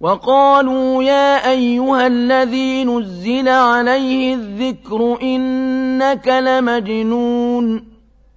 وَقَالُوا يَا أَيُّهَا الَّذِي نُزِّلَ عَلَيْهِ الذِّكْرُ إِنَّكَ لَمَجْنُونٌ